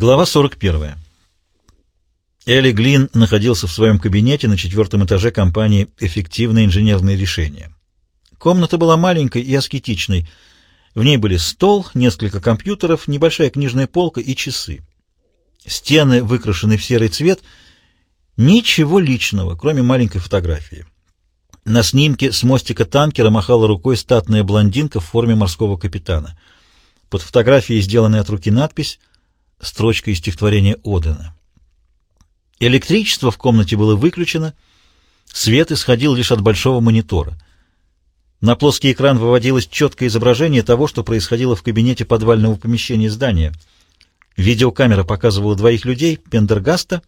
Глава 41. Элли Глин находился в своем кабинете на четвертом этаже компании «Эффективные инженерные решения». Комната была маленькой и аскетичной. В ней были стол, несколько компьютеров, небольшая книжная полка и часы. Стены выкрашены в серый цвет. Ничего личного, кроме маленькой фотографии. На снимке с мостика танкера махала рукой статная блондинка в форме морского капитана. Под фотографией сделанная от руки надпись строчка из стихотворения Одена. Электричество в комнате было выключено, свет исходил лишь от большого монитора. На плоский экран выводилось четкое изображение того, что происходило в кабинете подвального помещения здания. Видеокамера показывала двоих людей, Пендергаста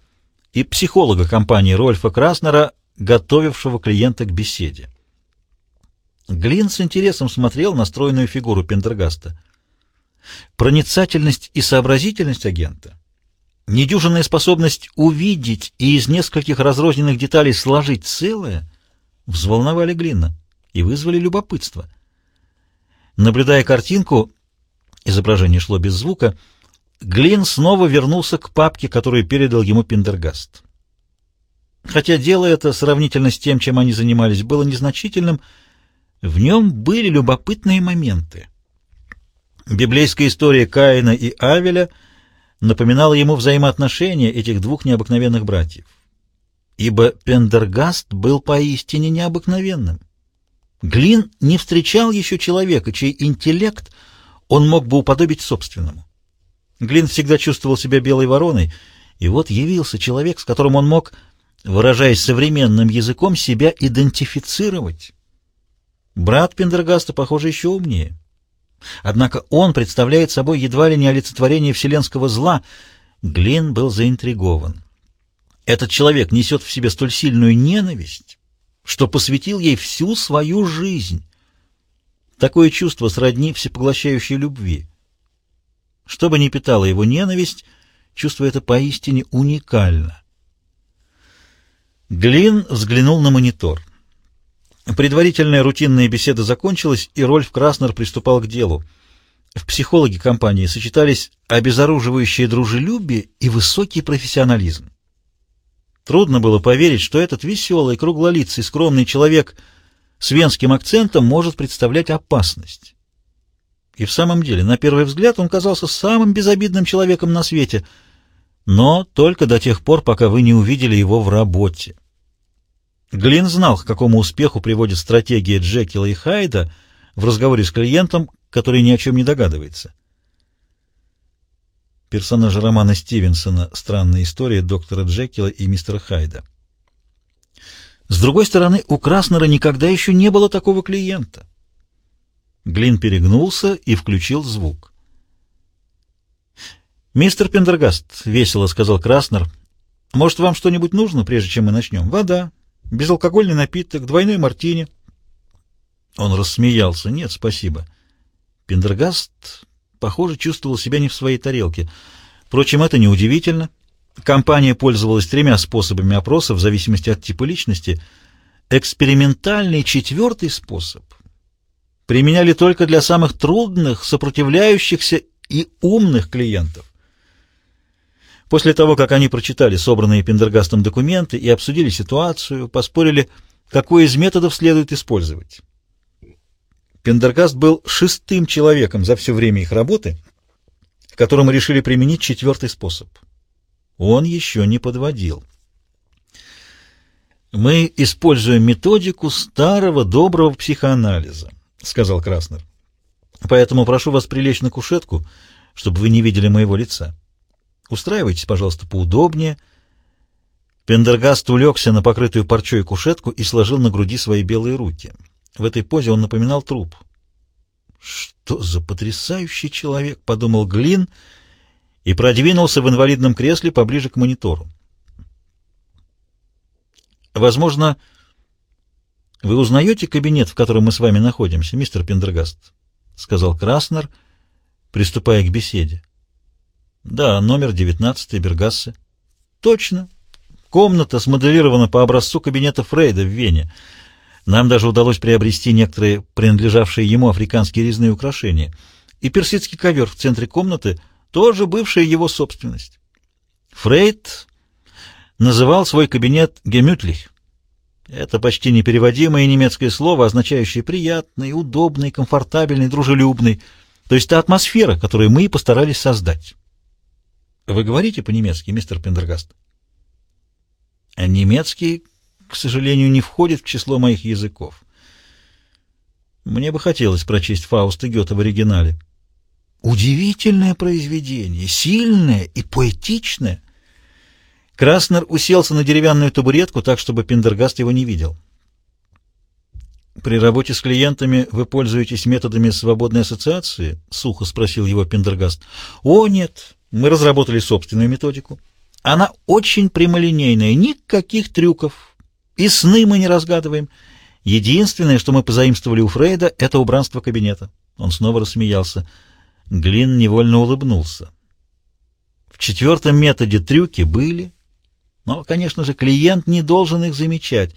и психолога компании Рольфа Краснера, готовившего клиента к беседе. Глин с интересом смотрел на стройную фигуру Пендергаста — Проницательность и сообразительность агента, недюжинная способность увидеть и из нескольких разрозненных деталей сложить целое, взволновали Глина и вызвали любопытство. Наблюдая картинку, изображение шло без звука, Глин снова вернулся к папке, которую передал ему Пендергаст. Хотя дело это, сравнительно с тем, чем они занимались, было незначительным, в нем были любопытные моменты. Библейская история Каина и Авеля напоминала ему взаимоотношения этих двух необыкновенных братьев. Ибо Пендергаст был поистине необыкновенным. Глин не встречал еще человека, чей интеллект он мог бы уподобить собственному. Глин всегда чувствовал себя белой вороной, и вот явился человек, с которым он мог, выражаясь современным языком, себя идентифицировать. Брат Пендергаста, похоже, еще умнее. Однако он представляет собой едва ли не олицетворение вселенского зла. Глин был заинтригован. Этот человек несет в себе столь сильную ненависть, что посвятил ей всю свою жизнь. Такое чувство сродни всепоглощающей любви. Что бы ни питала его ненависть, чувство это поистине уникально. Глин взглянул на монитор — Предварительная рутинная беседа закончилась, и Рольф Краснер приступал к делу. В психологи компании сочетались обезоруживающее дружелюбие и высокий профессионализм. Трудно было поверить, что этот веселый, круглолицый, скромный человек с венским акцентом может представлять опасность. И в самом деле, на первый взгляд, он казался самым безобидным человеком на свете, но только до тех пор, пока вы не увидели его в работе. Глин знал, к какому успеху приводит стратегия Джекила и Хайда в разговоре с клиентом, который ни о чем не догадывается. Персонажи романа Стивенсона «Странная история доктора Джекила и мистера Хайда». С другой стороны, у Краснера никогда еще не было такого клиента. Глин перегнулся и включил звук. «Мистер Пендергаст», — весело сказал Краснер, — «может, вам что-нибудь нужно, прежде чем мы начнем? Вода, Безалкогольный напиток, двойной мартини. Он рассмеялся. Нет, спасибо. Пендергаст, похоже, чувствовал себя не в своей тарелке. Впрочем, это неудивительно. Компания пользовалась тремя способами опроса в зависимости от типа личности. Экспериментальный четвертый способ применяли только для самых трудных, сопротивляющихся и умных клиентов. После того, как они прочитали собранные Пендергастом документы и обсудили ситуацию, поспорили, какой из методов следует использовать. Пендергаст был шестым человеком за все время их работы, которому решили применить четвертый способ. Он еще не подводил. «Мы используем методику старого доброго психоанализа», — сказал Краснер. «Поэтому прошу вас прилечь на кушетку, чтобы вы не видели моего лица». Устраивайтесь, пожалуйста, поудобнее. Пендергаст улегся на покрытую парчой кушетку и сложил на груди свои белые руки. В этой позе он напоминал труп. «Что за потрясающий человек!» — подумал Глин и продвинулся в инвалидном кресле поближе к монитору. «Возможно, вы узнаете кабинет, в котором мы с вами находимся, мистер Пендергаст?» — сказал Краснер, приступая к беседе. Да, номер 19 Бергассе. Точно. Комната смоделирована по образцу кабинета Фрейда в Вене. Нам даже удалось приобрести некоторые принадлежавшие ему африканские резные украшения. И персидский ковер в центре комнаты тоже бывшая его собственность. Фрейд называл свой кабинет «гемютлих». Это почти непереводимое немецкое слово, означающее приятный, удобный, комфортабельный, дружелюбный. То есть та атмосфера, которую мы и постарались создать. Вы говорите по-немецки, мистер Пендергаст? Немецкий, к сожалению, не входит в число моих языков. Мне бы хотелось прочесть Фауста Гёте в оригинале. Удивительное произведение, сильное и поэтичное. Краснер уселся на деревянную табуретку так, чтобы Пендергаст его не видел. «При работе с клиентами вы пользуетесь методами свободной ассоциации?» — сухо спросил его Пендергаст. «О, нет, мы разработали собственную методику. Она очень прямолинейная, никаких трюков. И сны мы не разгадываем. Единственное, что мы позаимствовали у Фрейда, это убранство кабинета. Он снова рассмеялся. Глин невольно улыбнулся. В четвертом методе трюки были, но, конечно же, клиент не должен их замечать.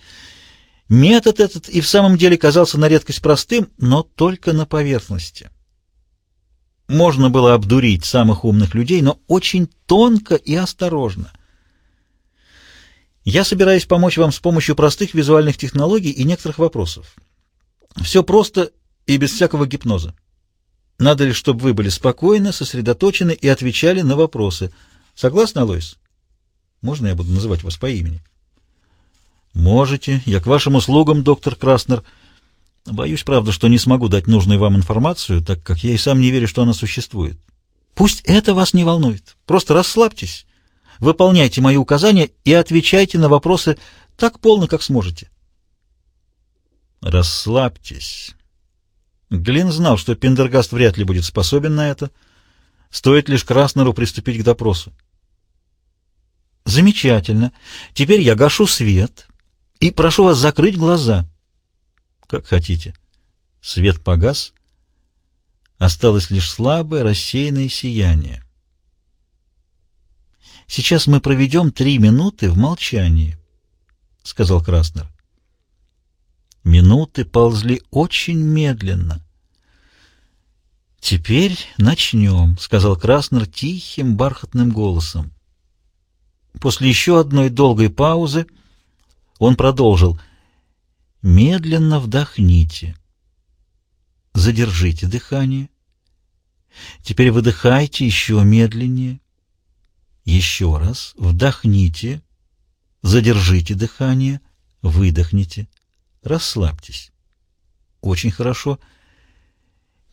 Метод этот и в самом деле казался на редкость простым, но только на поверхности. Можно было обдурить самых умных людей, но очень тонко и осторожно. Я собираюсь помочь вам с помощью простых визуальных технологий и некоторых вопросов. Все просто и без всякого гипноза. Надо лишь, чтобы вы были спокойны, сосредоточены и отвечали на вопросы. Согласны, Лоис? Можно я буду называть вас по имени? Можете. Я к вашим услугам, доктор Краснер. Боюсь, правда, что не смогу дать нужную вам информацию, так как я и сам не верю, что она существует. Пусть это вас не волнует. Просто расслабьтесь, выполняйте мои указания и отвечайте на вопросы так полно, как сможете. Расслабьтесь. Глин знал, что Пендергаст вряд ли будет способен на это. Стоит лишь Краснеру приступить к допросу. Замечательно. Теперь я гашу свет и прошу вас закрыть глаза. Как хотите. Свет погас. Осталось лишь слабое рассеянное сияние. Сейчас мы проведем три минуты в молчании, — сказал Краснер. Минуты ползли очень медленно. «Теперь начнем», — сказал Краснер тихим бархатным голосом. После еще одной долгой паузы он продолжил. «Медленно вдохните. Задержите дыхание. Теперь выдыхайте еще медленнее. Еще раз вдохните. Задержите дыхание. Выдохните. Расслабьтесь. Очень хорошо.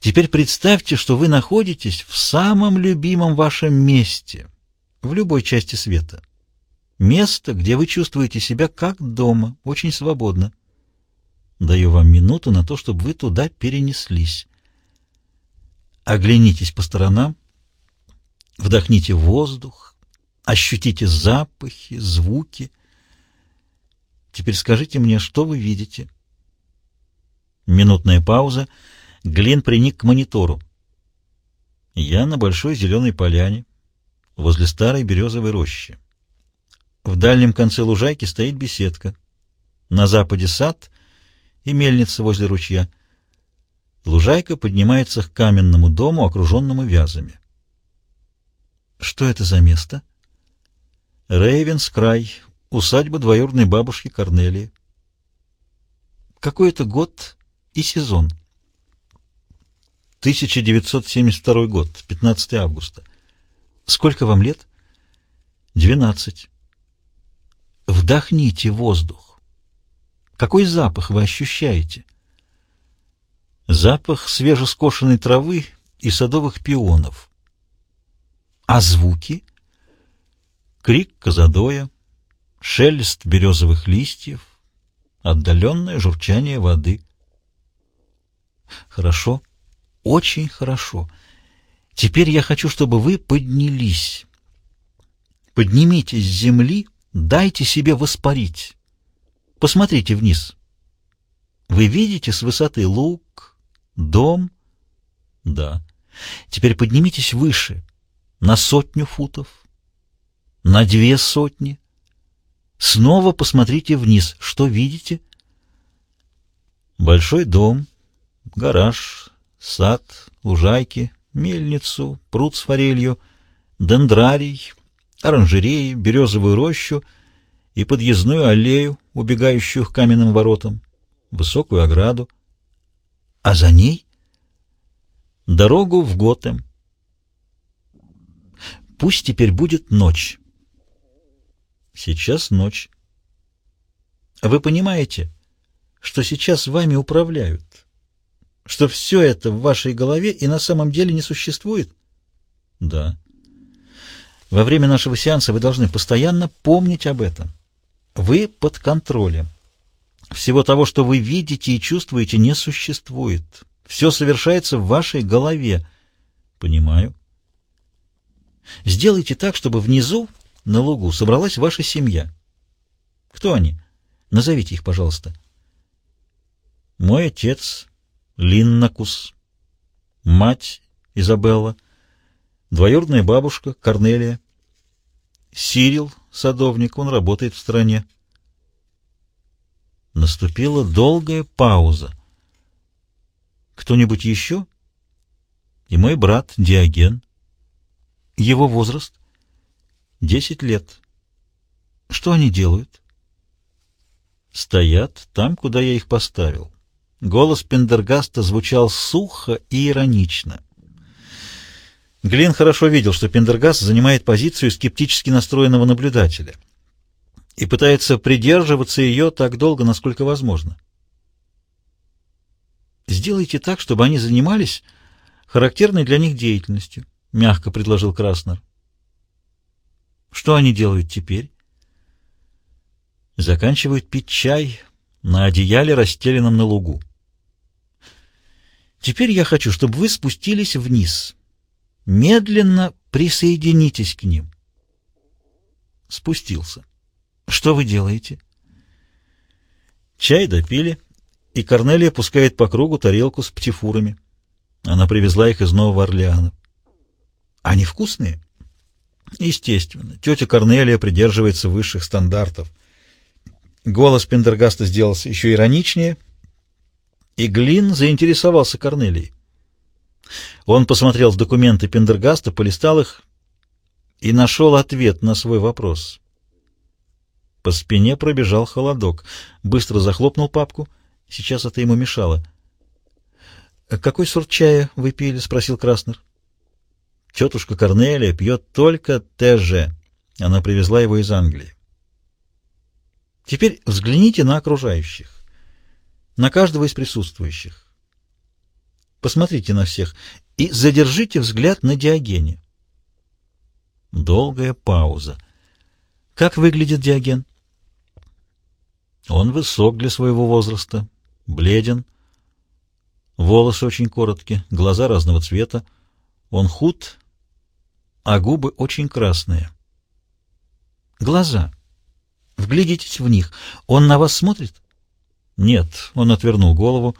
Теперь представьте, что вы находитесь в самом любимом вашем месте, в любой части света. Место, где вы чувствуете себя как дома, очень свободно. Даю вам минуту на то, чтобы вы туда перенеслись. Оглянитесь по сторонам, вдохните воздух, ощутите запахи, звуки — Теперь скажите мне, что вы видите?» Минутная пауза. Глин приник к монитору. «Я на большой зеленой поляне, возле старой березовой рощи. В дальнем конце лужайки стоит беседка. На западе сад и мельница возле ручья. Лужайка поднимается к каменному дому, окруженному вязами. Что это за место? Рейвенс край, Усадьба двоюродной бабушки Корнелии. Какой это год и сезон? 1972 год, 15 августа. Сколько вам лет? 12. Вдохните воздух. Какой запах вы ощущаете? Запах свежескошенной травы и садовых пионов. А звуки? Крик козадоя, шелест березовых листьев, отдаленное журчание воды. Хорошо, очень хорошо. Теперь я хочу, чтобы вы поднялись. Поднимитесь с земли, дайте себе воспарить. Посмотрите вниз. Вы видите с высоты луг, дом? Да. Теперь поднимитесь выше, на сотню футов, на две сотни, Снова посмотрите вниз. Что видите? Большой дом, гараж, сад, лужайки, мельницу, пруд с форелью — дендрарий, оранжереи, березовую рощу и подъездную аллею, убегающую к каменным воротам, высокую ограду, а за ней дорогу в Готэм. Пусть теперь будет ночь. Сейчас ночь. Вы понимаете, что сейчас вами управляют? Что все это в вашей голове и на самом деле не существует? Да. Во время нашего сеанса вы должны постоянно помнить об этом. Вы под контролем. Всего того, что вы видите и чувствуете, не существует. Все совершается в вашей голове. Понимаю. Сделайте так, чтобы внизу, на лугу, собралась ваша семья. Кто они? Назовите их, пожалуйста. Мой отец Линнакус, мать Изабелла, двоюродная бабушка Корнелия, Сирил, садовник, он работает в стране. Наступила долгая пауза. Кто-нибудь еще? И мой брат Диоген. Его возраст? Десять лет. Что они делают? Стоят там, куда я их поставил. Голос Пендергаста звучал сухо и иронично. Глин хорошо видел, что Пендергаст занимает позицию скептически настроенного наблюдателя и пытается придерживаться ее так долго, насколько возможно. «Сделайте так, чтобы они занимались характерной для них деятельностью», — мягко предложил Краснер. «Что они делают теперь?» «Заканчивают пить чай на одеяле, расстеленном на лугу. Теперь я хочу, чтобы вы спустились вниз. Медленно присоединитесь к ним». Спустился. Что вы делаете? Чай допили, и Корнелия пускает по кругу тарелку с птифурами. Она привезла их из Нового Орлеана. Они вкусные? Естественно. Тетя Корнелия придерживается высших стандартов. Голос Пендергаста сделался еще ироничнее, и Глин заинтересовался Корнелией. Он посмотрел в документы Пендергаста, полистал их и нашел ответ на свой вопрос. По спине пробежал холодок. Быстро захлопнул папку. Сейчас это ему мешало. «Какой сорт чая вы пили?» — спросил Краснер. «Тетушка Корнелия пьет только ТЖ. Она привезла его из Англии». Теперь взгляните на окружающих, на каждого из присутствующих. Посмотрите на всех и задержите взгляд на Диогене. Долгая пауза. Как выглядит Диоген? Он высок для своего возраста, бледен, волосы очень короткие, глаза разного цвета. Он худ, а губы очень красные. Глаза. Вглядитесь в них. Он на вас смотрит? Нет, он отвернул голову.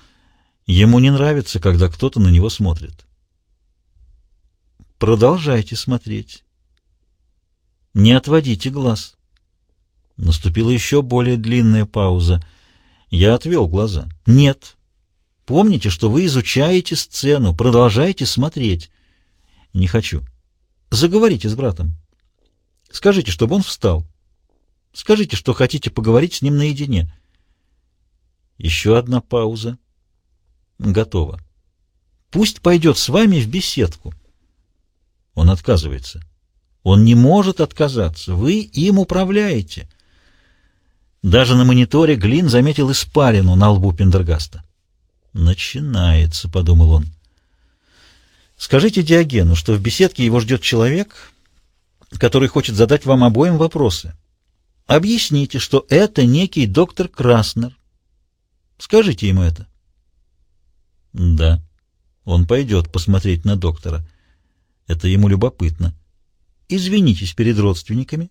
Ему не нравится, когда кто-то на него смотрит. Продолжайте смотреть. Не отводите глаз. Наступила еще более длинная пауза. Я отвел глаза. «Нет. Помните, что вы изучаете сцену, продолжайте смотреть». «Не хочу». «Заговорите с братом. Скажите, чтобы он встал. Скажите, что хотите поговорить с ним наедине». Еще одна пауза. Готово. «Пусть пойдет с вами в беседку». Он отказывается. Он не может отказаться. Вы им управляете. Даже на мониторе Глин заметил испарину на лбу Пендергаста. «Начинается», — подумал он. «Скажите Диогену, что в беседке его ждет человек, который хочет задать вам обоим вопросы. Объясните, что это некий доктор Краснер. Скажите ему это». «Да, он пойдет посмотреть на доктора. Это ему любопытно. Извинитесь перед родственниками»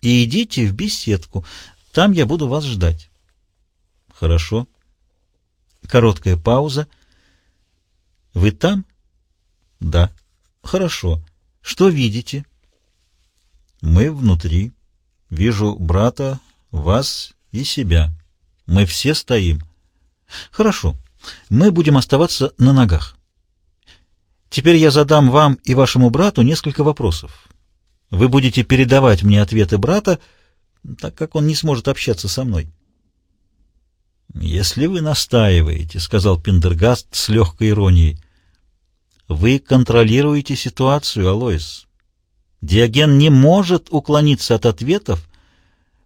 и идите в беседку. Там я буду вас ждать. Хорошо. Короткая пауза. Вы там? Да. Хорошо. Что видите? Мы внутри. Вижу брата, вас и себя. Мы все стоим. Хорошо. Мы будем оставаться на ногах. Теперь я задам вам и вашему брату несколько вопросов. Вы будете передавать мне ответы брата, так как он не сможет общаться со мной. «Если вы настаиваете», — сказал Пендергаст с легкой иронией, — «вы контролируете ситуацию, Алоис. Диоген не может уклониться от ответов,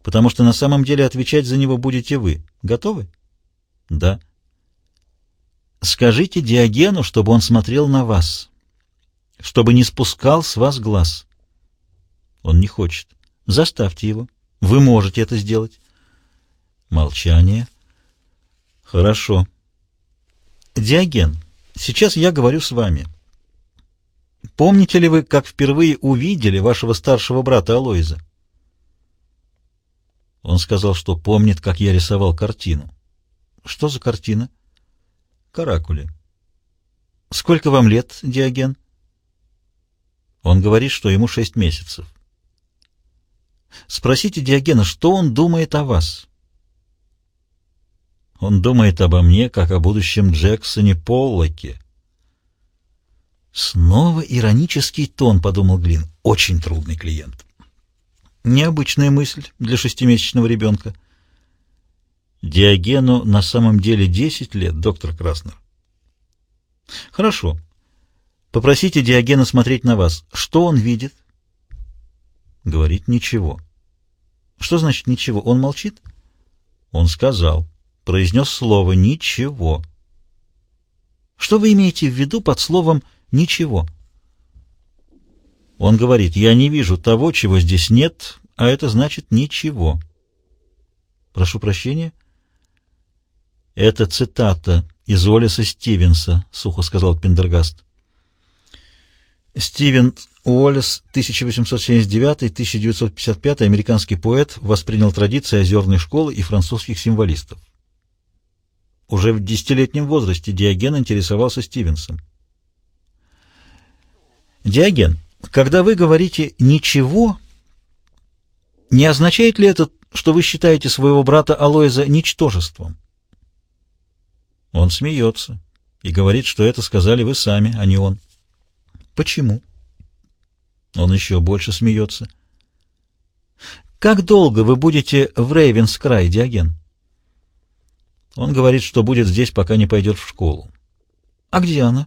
потому что на самом деле отвечать за него будете вы. Готовы?» «Да». «Скажите Диогену, чтобы он смотрел на вас, чтобы не спускал с вас глаз». Он не хочет. Заставьте его. Вы можете это сделать. Молчание. Хорошо. Диоген, сейчас я говорю с вами. Помните ли вы, как впервые увидели вашего старшего брата Алоиза? Он сказал, что помнит, как я рисовал картину. Что за картина? Каракули. Сколько вам лет, Диоген? Он говорит, что ему шесть месяцев. Спросите Диогена, что он думает о вас. Он думает обо мне, как о будущем Джексоне Поллоке. Снова иронический тон, подумал Глин. Очень трудный клиент. Необычная мысль для шестимесячного ребенка. Диогену на самом деле десять лет, доктор Краснер. Хорошо. Попросите Диогена смотреть на вас. Что он видит? Говорит ничего. Что значит ничего? Он молчит? Он сказал. Произнес слово «ничего». Что вы имеете в виду под словом «ничего»? Он говорит, я не вижу того, чего здесь нет, а это значит «ничего». Прошу прощения. Это цитата из Олиса Стивенса, сухо сказал Пендергаст. Стивен Уоллес, 1879-1955, американский поэт, воспринял традиции озерной школы и французских символистов. Уже в десятилетнем возрасте Диоген интересовался Стивенсом. Диоген, когда вы говорите «ничего», не означает ли это, что вы считаете своего брата Алоиза ничтожеством? Он смеется и говорит, что это сказали вы сами, а не он. Почему? Он еще больше смеется. Как долго вы будете в Рейвенскрай, Диоген? Он говорит, что будет здесь, пока не пойдет в школу. А где она?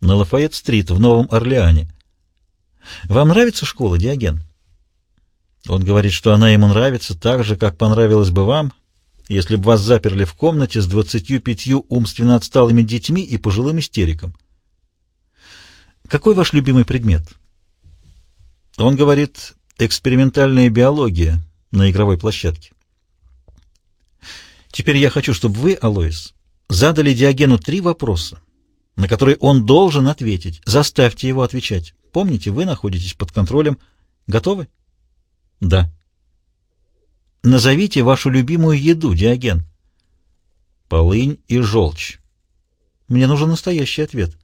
На Лафайет-стрит, в Новом Орлеане. Вам нравится школа, Диоген? Он говорит, что она ему нравится так же, как понравилась бы вам, если бы вас заперли в комнате с двадцатью пятью умственно отсталыми детьми и пожилым истериком. Какой ваш любимый предмет? Он говорит «экспериментальная биология» на игровой площадке. Теперь я хочу, чтобы вы, Алоис, задали Диогену три вопроса, на которые он должен ответить. Заставьте его отвечать. Помните, вы находитесь под контролем. Готовы? Да. Назовите вашу любимую еду, Диоген. Полынь и желчь. Мне нужен настоящий ответ.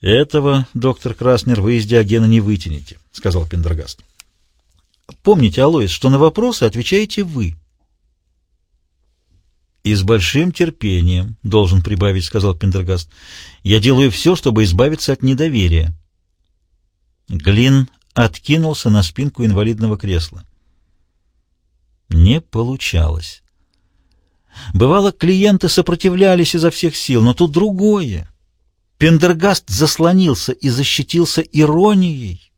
«Этого, доктор Краснер, вы из Диогена не вытянете», — сказал Пендергаст. «Помните, Алоис, что на вопросы отвечаете вы». «И с большим терпением, — должен прибавить, — сказал Пендергаст, — я делаю все, чтобы избавиться от недоверия». Глин откинулся на спинку инвалидного кресла. Не получалось. Бывало, клиенты сопротивлялись изо всех сил, но тут другое. Пендергаст заслонился и защитился иронией.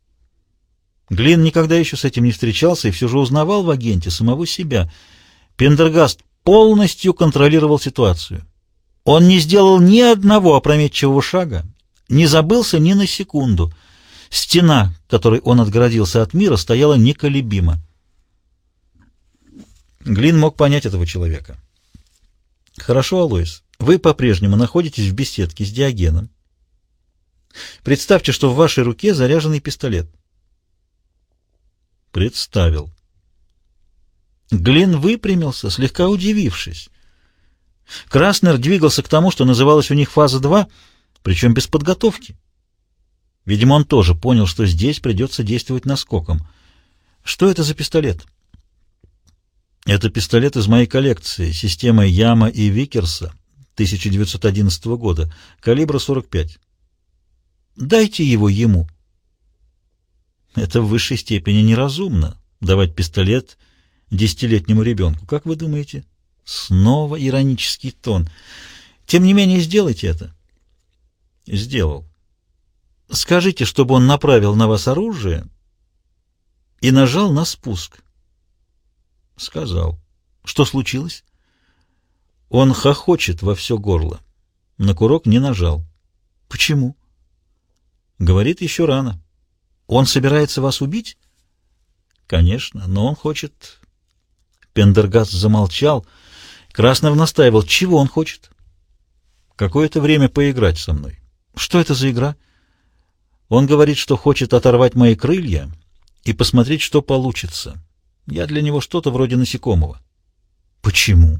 Глин никогда еще с этим не встречался и все же узнавал в агенте самого себя. Пендергаст полностью контролировал ситуацию. Он не сделал ни одного опрометчивого шага, не забылся ни на секунду. Стена, которой он отгородился от мира, стояла неколебимо. Глин мог понять этого человека. «Хорошо, Алоис, вы по-прежнему находитесь в беседке с Диогеном. Представьте, что в вашей руке заряженный пистолет. Представил. Глин выпрямился, слегка удивившись. Краснер двигался к тому, что называлось у них фаза 2, причем без подготовки. Видимо, он тоже понял, что здесь придется действовать наскоком. Что это за пистолет? Это пистолет из моей коллекции, системы Яма и Викерса, 1911 года, калибра 45. Дайте его ему. Это в высшей степени неразумно, давать пистолет десятилетнему ребенку. Как вы думаете? Снова иронический тон. Тем не менее, сделайте это. Сделал. Скажите, чтобы он направил на вас оружие и нажал на спуск. Сказал. Что случилось? Он хохочет во все горло. На курок не нажал. Почему? Говорит, еще рано. Он собирается вас убить? Конечно, но он хочет... Пендергаст замолчал. Краснов настаивал. Чего он хочет? Какое-то время поиграть со мной. Что это за игра? Он говорит, что хочет оторвать мои крылья и посмотреть, что получится. Я для него что-то вроде насекомого. Почему?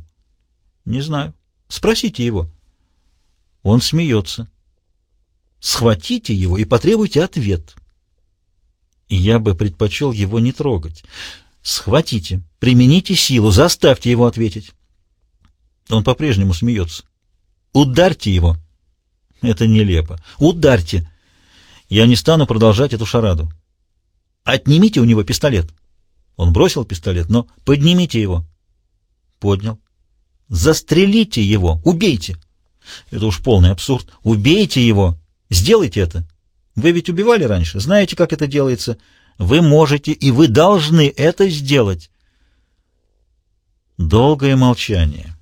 Не знаю. Спросите его. Он смеется. Схватите его и потребуйте ответ. Я бы предпочел его не трогать. Схватите, примените силу, заставьте его ответить. Он по-прежнему смеется. Ударьте его. Это нелепо. Ударьте. Я не стану продолжать эту шараду. Отнимите у него пистолет. Он бросил пистолет, но поднимите его. Поднял. Застрелите его, убейте. Это уж полный абсурд. Убейте его. Сделайте это. Вы ведь убивали раньше, знаете, как это делается. Вы можете и вы должны это сделать. Долгое молчание.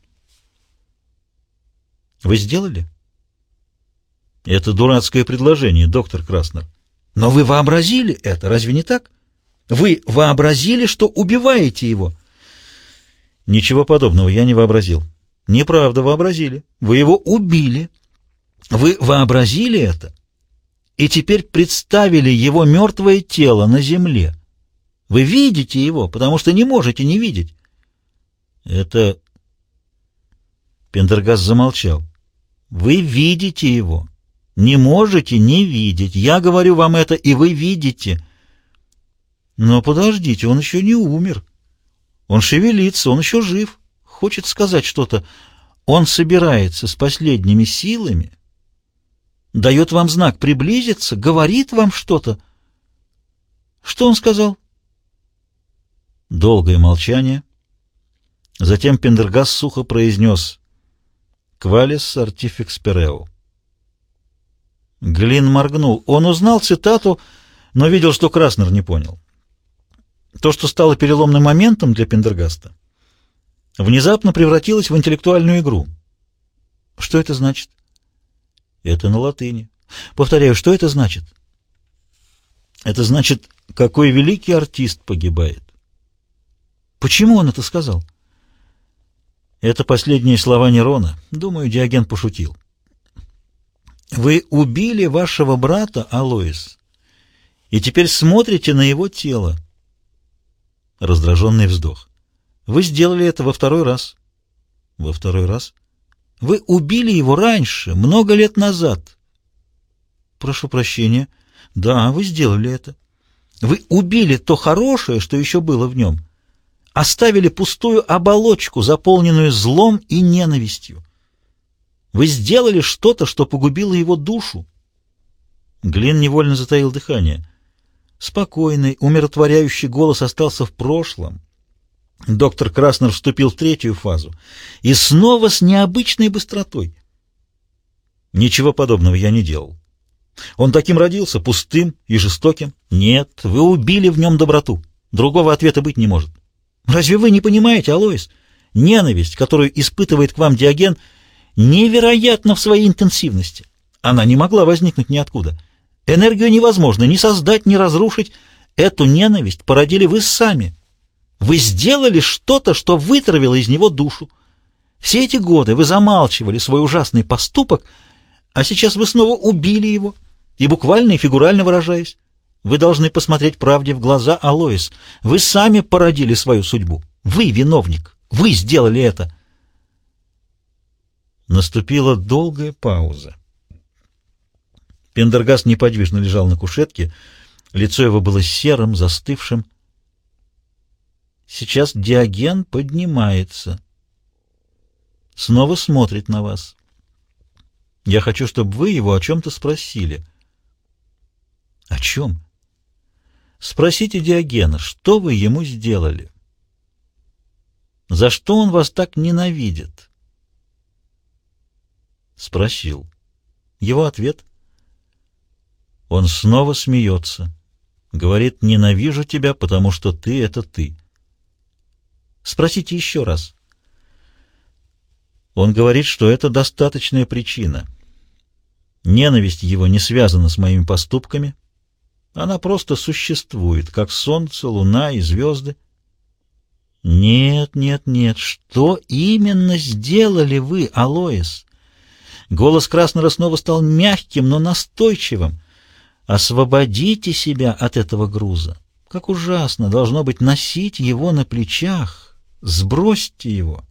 Вы сделали? Это дурацкое предложение, доктор Краснер. Но вы вообразили это, разве не так? Вы вообразили, что убиваете его. Ничего подобного я не вообразил. Неправда вообразили. Вы его убили. Вы вообразили это и теперь представили его мертвое тело на земле. Вы видите его, потому что не можете не видеть. Это... Пендергаст замолчал. Вы видите его. Не можете не видеть. Я говорю вам это, и вы видите. Но подождите, он еще не умер. Он шевелится, он еще жив. Хочет сказать что-то. Он собирается с последними силами дает вам знак приблизиться, говорит вам что-то. Что он сказал? Долгое молчание. Затем Пендергас сухо произнес «Квалис артификс перео». Глин моргнул. Он узнал цитату, но видел, что Краснер не понял. То, что стало переломным моментом для Пендергаста, внезапно превратилось в интеллектуальную игру. Что это значит? Это на латыни. Повторяю, что это значит? Это значит, какой великий артист погибает. Почему он это сказал? Это последние слова Нерона. Думаю, Диоген пошутил. Вы убили вашего брата, Алоис, и теперь смотрите на его тело. Раздраженный вздох. Вы сделали это во второй раз. Во второй раз? Вы убили его раньше, много лет назад. Прошу прощения. Да, вы сделали это. Вы убили то хорошее, что еще было в нем. Оставили пустую оболочку, заполненную злом и ненавистью. Вы сделали что-то, что погубило его душу. Глен невольно затаил дыхание. Спокойный, умиротворяющий голос остался в прошлом. Доктор Краснер вступил в третью фазу. И снова с необычной быстротой. Ничего подобного я не делал. Он таким родился, пустым и жестоким. Нет, вы убили в нем доброту. Другого ответа быть не может. Разве вы не понимаете, Алоис? Ненависть, которую испытывает к вам Диоген, невероятна в своей интенсивности. Она не могла возникнуть ниоткуда. Энергию невозможно ни создать, ни разрушить. Эту ненависть породили вы сами. Вы сделали что-то, что вытравило из него душу. Все эти годы вы замалчивали свой ужасный поступок, а сейчас вы снова убили его, и буквально и фигурально выражаясь. Вы должны посмотреть правде в глаза, Алоис. Вы сами породили свою судьбу. Вы виновник. Вы сделали это. Наступила долгая пауза. Пендергаст неподвижно лежал на кушетке, лицо его было серым, застывшим. Сейчас Диоген поднимается. Снова смотрит на вас. Я хочу, чтобы вы его о чем-то спросили. О чем? Спросите Диогена, что вы ему сделали? За что он вас так ненавидит? Спросил. Его ответ? Он снова смеется. Говорит, ненавижу тебя, потому что ты — это ты. Спросите еще раз. Он говорит, что это достаточная причина. Ненависть его не связана с моими поступками. Она просто существует, как солнце, луна и звезды. Нет, нет, нет, что именно сделали вы, Алоис? Голос Краснера снова стал мягким, но настойчивым. Освободите себя от этого груза. Как ужасно должно быть носить его на плечах. Сбросьте его.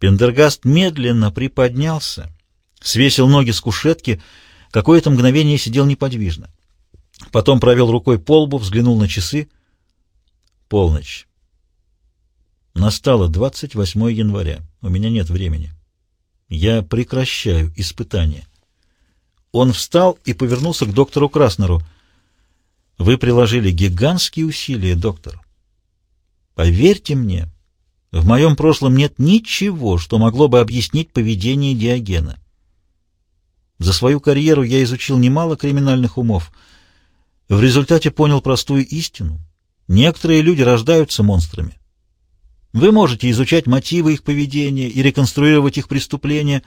Пендергаст медленно приподнялся, свесил ноги с кушетки, какое-то мгновение сидел неподвижно. Потом провел рукой по лбу, взглянул на часы. Полночь. Настало 28 января. У меня нет времени. Я прекращаю испытание. Он встал и повернулся к доктору Краснеру. Вы приложили гигантские усилия, доктор. Поверьте мне, в моем прошлом нет ничего, что могло бы объяснить поведение Диогена. За свою карьеру я изучил немало криминальных умов. В результате понял простую истину. Некоторые люди рождаются монстрами. Вы можете изучать мотивы их поведения и реконструировать их преступления,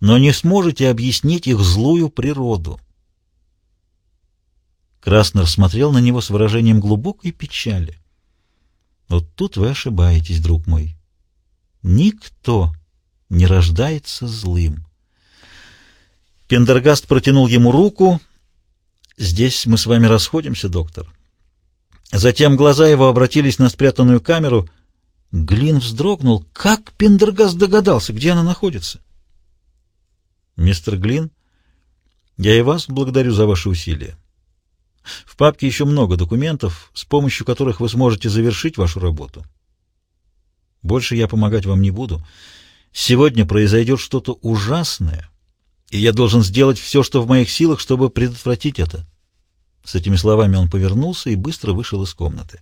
но не сможете объяснить их злую природу. Краснер смотрел на него с выражением глубокой печали. Вот тут вы ошибаетесь, друг мой. Никто не рождается злым. Пендергаст протянул ему руку. «Здесь мы с вами расходимся, доктор». Затем глаза его обратились на спрятанную камеру — Глин вздрогнул. Как Пендергаст догадался, где она находится? Мистер Глин, я и вас благодарю за ваши усилия. В папке еще много документов, с помощью которых вы сможете завершить вашу работу. Больше я помогать вам не буду. Сегодня произойдет что-то ужасное, и я должен сделать все, что в моих силах, чтобы предотвратить это. С этими словами он повернулся и быстро вышел из комнаты.